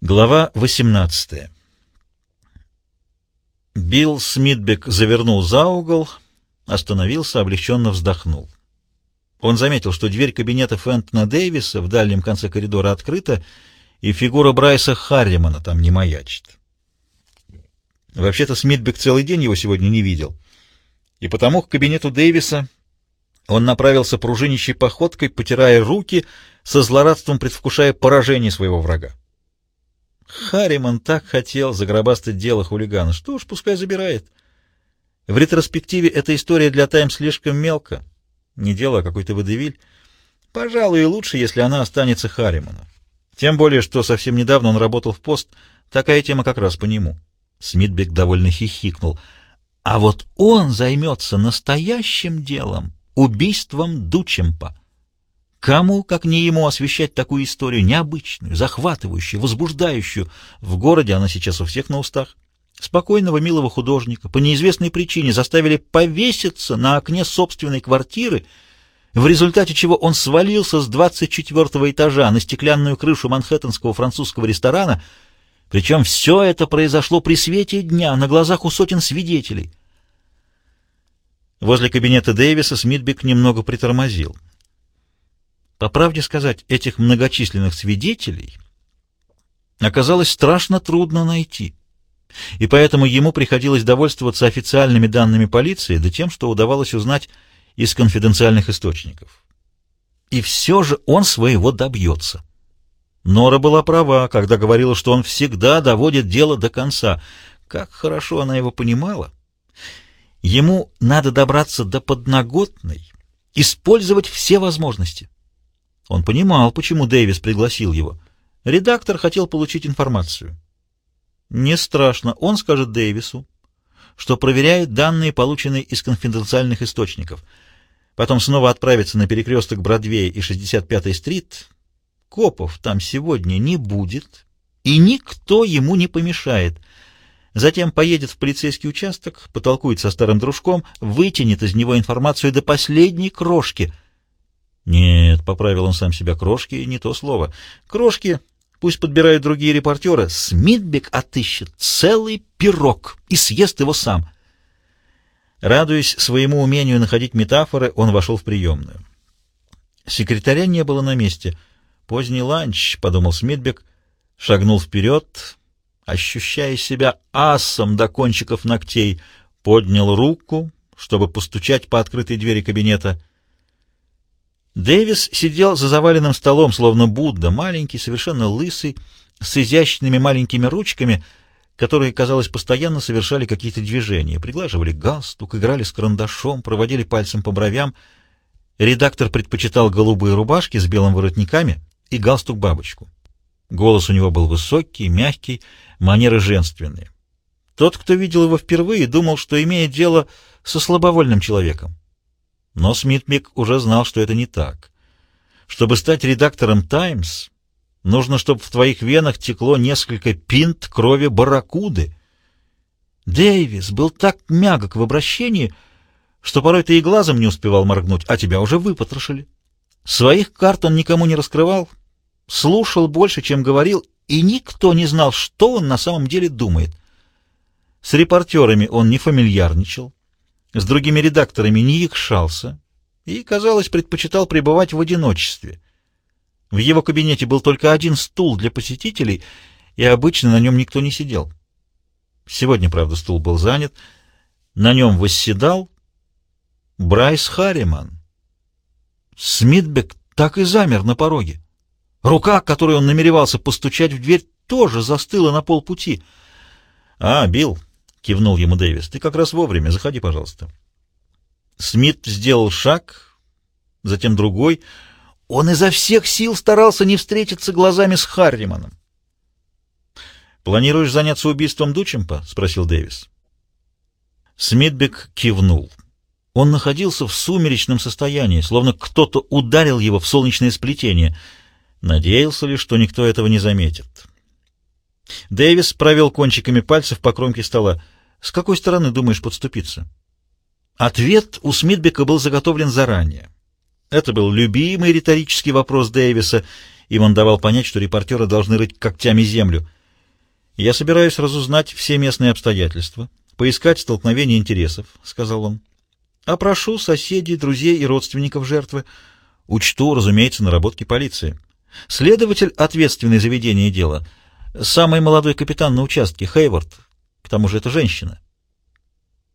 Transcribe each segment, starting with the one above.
Глава 18 Билл Смитбек завернул за угол, остановился, облегченно вздохнул. Он заметил, что дверь кабинета Фентона Дэвиса в дальнем конце коридора открыта, и фигура Брайса Харримана там не маячит. Вообще-то Смитбек целый день его сегодня не видел, и потому к кабинету Дэвиса он направился пружинищей походкой, потирая руки, со злорадством предвкушая поражение своего врага. Харриман так хотел загробастать дело хулигана. Что ж, пускай забирает. В ретроспективе эта история для «Таймс» слишком мелко. Не дело, а какой-то водевиль. Пожалуй, лучше, если она останется Харриману. Тем более, что совсем недавно он работал в пост. Такая тема как раз по нему. Смитбек довольно хихикнул. А вот он займется настоящим делом — убийством Дучемпа. Кому, как не ему, освещать такую историю необычную, захватывающую, возбуждающую? В городе она сейчас у всех на устах. Спокойного, милого художника по неизвестной причине заставили повеситься на окне собственной квартиры, в результате чего он свалился с 24 этажа на стеклянную крышу манхэттенского французского ресторана, причем все это произошло при свете дня, на глазах у сотен свидетелей. Возле кабинета Дэвиса Смитбек немного притормозил. По правде сказать, этих многочисленных свидетелей оказалось страшно трудно найти, и поэтому ему приходилось довольствоваться официальными данными полиции, да тем, что удавалось узнать из конфиденциальных источников. И все же он своего добьется. Нора была права, когда говорила, что он всегда доводит дело до конца. Как хорошо она его понимала. Ему надо добраться до подноготной, использовать все возможности. Он понимал, почему Дэвис пригласил его. Редактор хотел получить информацию. Не страшно, он скажет Дэвису, что проверяет данные, полученные из конфиденциальных источников. Потом снова отправится на перекресток Бродвея и 65-й стрит. Копов там сегодня не будет, и никто ему не помешает. Затем поедет в полицейский участок, потолкует со старым дружком, вытянет из него информацию до последней крошки — нет, поправил он сам себя, крошки — не то слово. Крошки пусть подбирают другие репортеры. Смитбек отыщет целый пирог и съест его сам. Радуясь своему умению находить метафоры, он вошел в приемную. Секретаря не было на месте. «Поздний ланч», — подумал Смитбек, шагнул вперед, ощущая себя асом до кончиков ногтей, поднял руку, чтобы постучать по открытой двери кабинета — Дэвис сидел за заваленным столом, словно Будда, маленький, совершенно лысый, с изящными маленькими ручками, которые, казалось, постоянно совершали какие-то движения, приглаживали галстук, играли с карандашом, проводили пальцем по бровям. Редактор предпочитал голубые рубашки с белыми воротниками и галстук-бабочку. Голос у него был высокий, мягкий, манеры женственные. Тот, кто видел его впервые, думал, что имеет дело со слабовольным человеком. Но Смитмик уже знал, что это не так. Чтобы стать редактором «Таймс», нужно, чтобы в твоих венах текло несколько пинт крови барракуды. Дэвис был так мягок в обращении, что порой ты и глазом не успевал моргнуть, а тебя уже выпотрошили. Своих карт он никому не раскрывал, слушал больше, чем говорил, и никто не знал, что он на самом деле думает. С репортерами он не фамильярничал, с другими редакторами не якшался и, казалось, предпочитал пребывать в одиночестве. В его кабинете был только один стул для посетителей, и обычно на нем никто не сидел. Сегодня, правда, стул был занят. На нем восседал Брайс Харриман. Смитбек так и замер на пороге. Рука, которой он намеревался постучать в дверь, тоже застыла на полпути. — А, Билл, — кивнул ему Дэвис. — Ты как раз вовремя. Заходи, пожалуйста. Смит сделал шаг, затем другой. Он изо всех сил старался не встретиться глазами с Харриманом. «Планируешь заняться убийством Дучемпа?» — спросил Дэвис. Смитбек кивнул. Он находился в сумеречном состоянии, словно кто-то ударил его в солнечное сплетение. Надеялся ли, что никто этого не заметит. Дэвис провел кончиками пальцев по кромке стола. «С какой стороны думаешь подступиться?» Ответ у Смитбека был заготовлен заранее. Это был любимый риторический вопрос Дэвиса, Им он давал понять, что репортеры должны рыть когтями землю. «Я собираюсь разузнать все местные обстоятельства, поискать столкновение интересов», — сказал он. «Опрошу соседей, друзей и родственников жертвы. Учту, разумеется, наработки полиции. Следователь, ответственный за ведение дела, самый молодой капитан на участке, Хейвард. К тому же это женщина».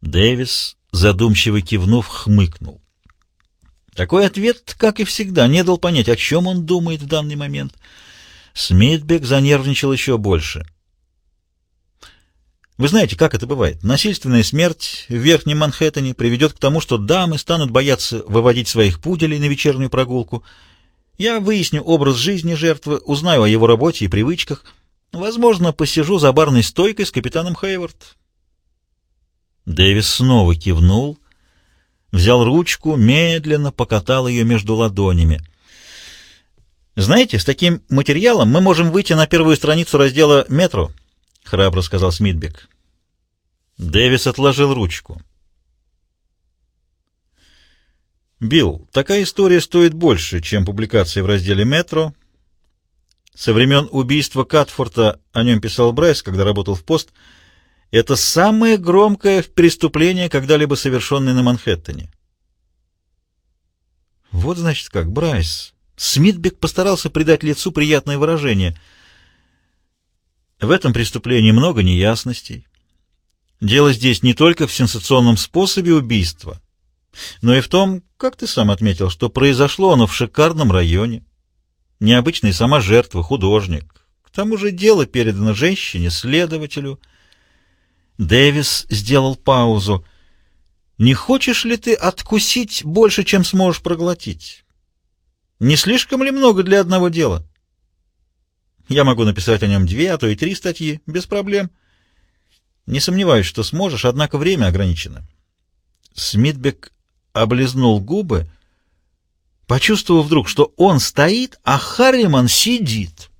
Дэвис, задумчиво кивнув, хмыкнул. Такой ответ, как и всегда, не дал понять, о чем он думает в данный момент. Смитбек занервничал еще больше. Вы знаете, как это бывает? Насильственная смерть в Верхнем Манхэттене приведет к тому, что дамы станут бояться выводить своих пуделей на вечернюю прогулку. Я выясню образ жизни жертвы, узнаю о его работе и привычках. Возможно, посижу за барной стойкой с капитаном Хейвард. Дэвис снова кивнул, взял ручку, медленно покатал ее между ладонями. «Знаете, с таким материалом мы можем выйти на первую страницу раздела «Метро», — храбро сказал Смитбек. Дэвис отложил ручку. «Билл, такая история стоит больше, чем публикация в разделе «Метро». Со времен убийства Катфорта о нем писал Брайс, когда работал в «Пост», — это самое громкое преступление, когда-либо совершенное на Манхэттене. Вот, значит, как, Брайс. Смитбек постарался придать лицу приятное выражение. В этом преступлении много неясностей. Дело здесь не только в сенсационном способе убийства, но и в том, как ты сам отметил, что произошло оно в шикарном районе. Необычная сама жертва, художник. К тому же дело передано женщине, следователю — Дэвис сделал паузу. «Не хочешь ли ты откусить больше, чем сможешь проглотить? Не слишком ли много для одного дела?» «Я могу написать о нем две, а то и три статьи, без проблем. Не сомневаюсь, что сможешь, однако время ограничено». Смитбек облизнул губы, почувствовав вдруг, что он стоит, а Харриман сидит.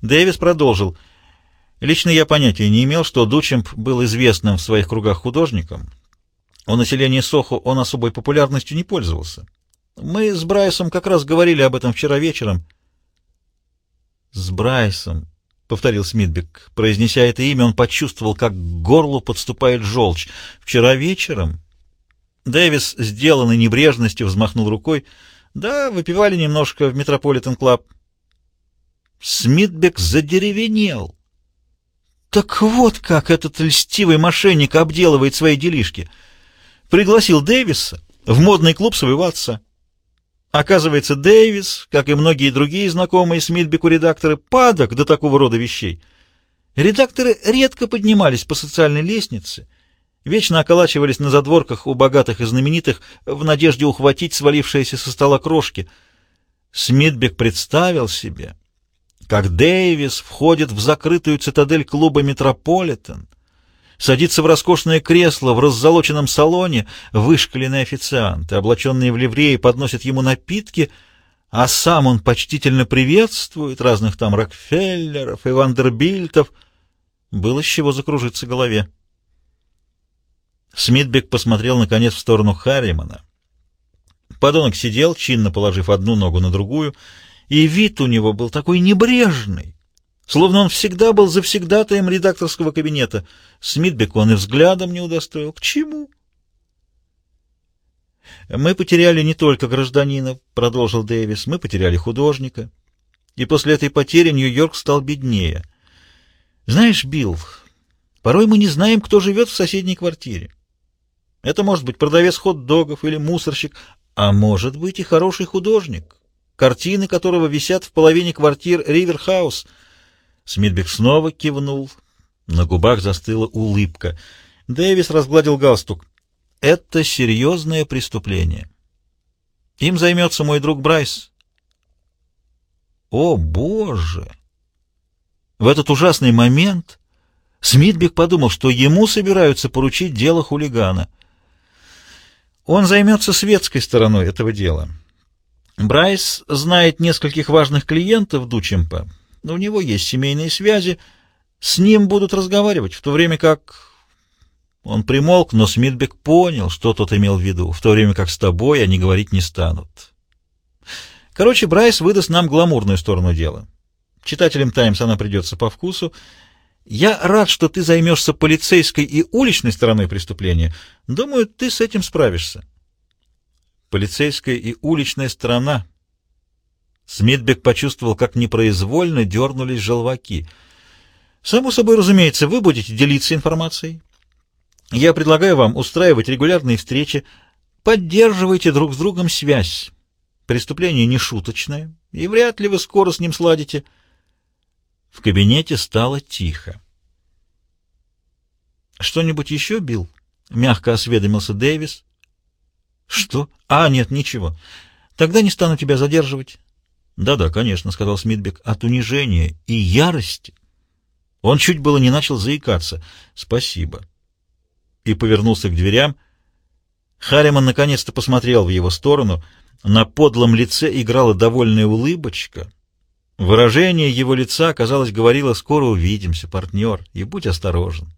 Дэвис продолжил — Лично я понятия не имел, что Дучемп был известным в своих кругах художником. У населения Сохо он особой популярностью не пользовался. Мы с Брайсом как раз говорили об этом вчера вечером. «С Брайсом», — повторил Смитбек. Произнеся это имя, он почувствовал, как к горлу подступает желчь. «Вчера вечером?» Дэвис, с деланной небрежностью, взмахнул рукой. «Да, выпивали немножко в Метрополитен Клаб». Смитбек задеревенел. Так вот как этот льстивый мошенник обделывает свои делишки. Пригласил Дэвиса в модный клуб своего отца. Оказывается, Дэвис, как и многие другие знакомые Смитбеку редакторы, падок до такого рода вещей. Редакторы редко поднимались по социальной лестнице, вечно околачивались на задворках у богатых и знаменитых в надежде ухватить свалившиеся со стола крошки. Смитбек представил себе, как Дэвис входит в закрытую цитадель клуба «Метрополитен», садится в роскошное кресло в раззолоченном салоне, вышкаленные официанты, облаченные в ливреи, подносят ему напитки, а сам он почтительно приветствует разных там Рокфеллеров и Вандербильтов. Было с чего закружиться голове. Смитбек посмотрел, наконец, в сторону Харримана. Подонок сидел, чинно положив одну ногу на другую, и вид у него был такой небрежный, словно он всегда был завсегдатаем редакторского кабинета. Смитбек он и взглядом не удостоил. К чему? «Мы потеряли не только гражданина», — продолжил Дэвис, — «мы потеряли художника. И после этой потери Нью-Йорк стал беднее. Знаешь, Билл, порой мы не знаем, кто живет в соседней квартире. Это может быть продавец хот-догов или мусорщик, а может быть и хороший художник, картины которого висят в половине квартир Риверхаус. Смитбек снова кивнул. На губах застыла улыбка. Дэвис разгладил галстук. «Это серьезное преступление. Им займется мой друг Брайс». «О, Боже!» В этот ужасный момент Смитбек подумал, что ему собираются поручить дело хулигана. Он займется светской стороной этого дела. Брайс знает нескольких важных клиентов Дучемпа, но у него есть семейные связи. С ним будут разговаривать, в то время как... Он примолк, но Смитбек понял, что тот имел в виду, в то время как с тобой они говорить не станут. Короче, Брайс выдаст нам гламурную сторону дела. Читателям «Таймс» она придется по вкусу. Я рад, что ты займешься полицейской и уличной стороной преступления. Думаю, ты с этим справишься. Полицейская и уличная сторона. Смитбек почувствовал, как непроизвольно дернулись желваки. Само собой, разумеется, вы будете делиться информацией. Я предлагаю вам устраивать регулярные встречи. Поддерживайте друг с другом связь. Преступление не шуточное, и вряд ли вы скоро с ним сладите. В кабинете стало тихо. «Что-нибудь еще, Билл?» — мягко осведомился Дэвис. «Что? А, нет, ничего. Тогда не стану тебя задерживать». «Да-да, конечно», — сказал Смитбек. «От унижения и ярости». Он чуть было не начал заикаться. «Спасибо». И повернулся к дверям. Харриман наконец-то посмотрел в его сторону. На подлом лице играла довольная улыбочка. Выражение его лица, казалось, говорило «Скоро увидимся, партнер, и будь осторожен».